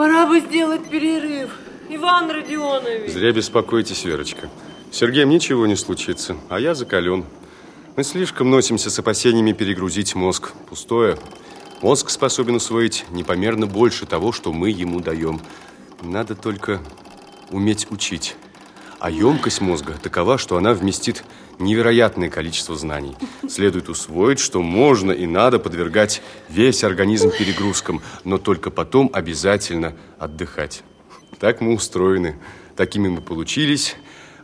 Пора бы сделать перерыв. Иван Родионович. Зря беспокойтесь, Верочка. Сергеем ничего не случится, а я закален. Мы слишком носимся с опасениями перегрузить мозг. Пустое. Мозг способен усвоить непомерно больше того, что мы ему даем. Надо только уметь учить. А емкость мозга такова, что она вместит невероятное количество знаний. Следует усвоить, что можно и надо подвергать весь организм перегрузкам, но только потом обязательно отдыхать. Так мы устроены, такими мы получились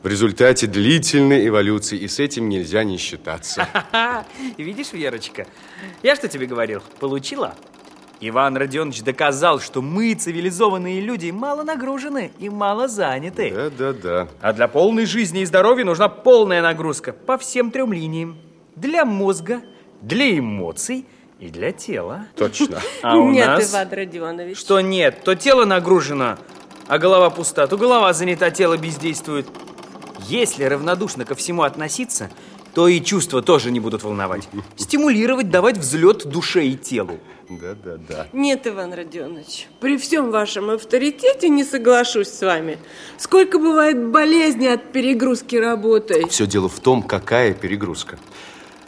в результате длительной эволюции, и с этим нельзя не считаться. Видишь, Верочка, я что тебе говорил? Получила? Иван Родионович доказал, что мы, цивилизованные люди, мало нагружены и мало заняты. Да, да, да. А для полной жизни и здоровья нужна полная нагрузка по всем трем линиям. Для мозга, для эмоций и для тела. Точно. А у нет, нас... Иван Родионович. Что нет? То тело нагружено, а голова пуста, то голова занята, тело бездействует. Если равнодушно ко всему относиться, то и чувства тоже не будут волновать. Стимулировать, давать взлет душе и телу. Да, да, да. Нет, Иван Родионович, при всем вашем авторитете не соглашусь с вами. Сколько бывает болезней от перегрузки работой. Все дело в том, какая перегрузка.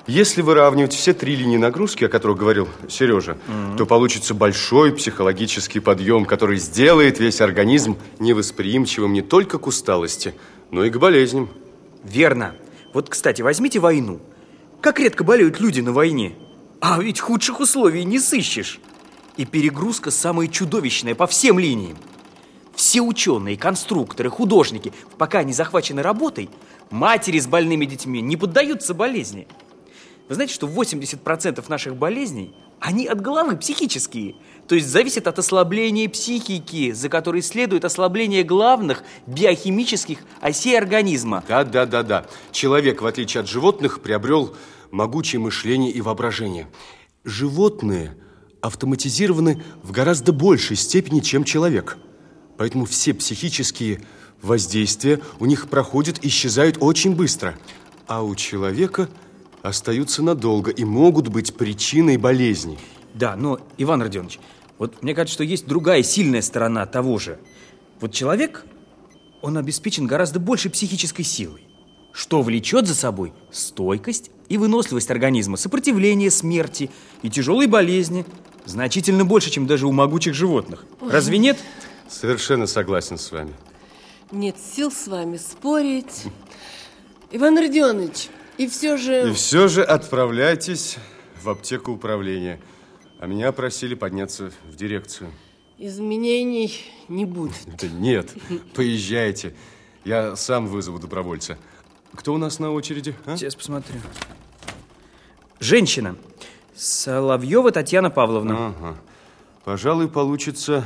Если выравнивать все три линии нагрузки, о которых говорил Сережа, mm-hmm. то получится большой психологический подъем, который сделает весь организм невосприимчивым не только к усталости, но и к болезням. Верно. Вот, кстати, возьмите войну. Как редко болеют люди на войне. А ведь худших условий не сыщешь. И перегрузка самая чудовищная по всем линиям. Все ученые, конструкторы, художники, пока они захвачены работой, матери с больными детьми не поддаются болезни. Вы знаете, что 80% наших болезней, они от головы, психические. То есть зависят от ослабления психики, за которой следует ослабление главных биохимических осей организма. Да, да, да, да. Человек, в отличие от животных, приобрел могучее мышление и воображение. Животные автоматизированы в гораздо большей степени, чем человек. Поэтому все психические воздействия у них проходят, исчезают очень быстро. А у человека остаются надолго и могут быть причиной болезней. Да, но, Иван Родионович, вот мне кажется, что есть другая сильная сторона того же. Вот человек, он обеспечен гораздо большей психической силой, что влечет за собой стойкость и выносливость организма, сопротивление смерти и тяжелой болезни значительно больше, чем даже у могучих животных. Разве нет? Совершенно согласен с вами. Нет сил с вами спорить. Иван Родионович, и все же... И все же отправляйтесь в аптеку управления. А меня просили подняться в дирекцию. Изменений не будет. Да нет, поезжайте. Я сам вызову добровольца. Кто у нас на очереди? А? Сейчас посмотрю. Женщина. Соловьева Татьяна Павловна. Ага. Пожалуй, получится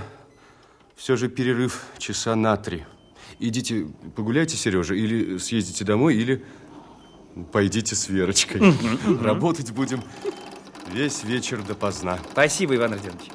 все же перерыв часа на три. Идите погуляйте, Сережа, или съездите домой, или пойдите с Верочкой. Работать будем весь вечер допоздна. Спасибо, Иван Родионович.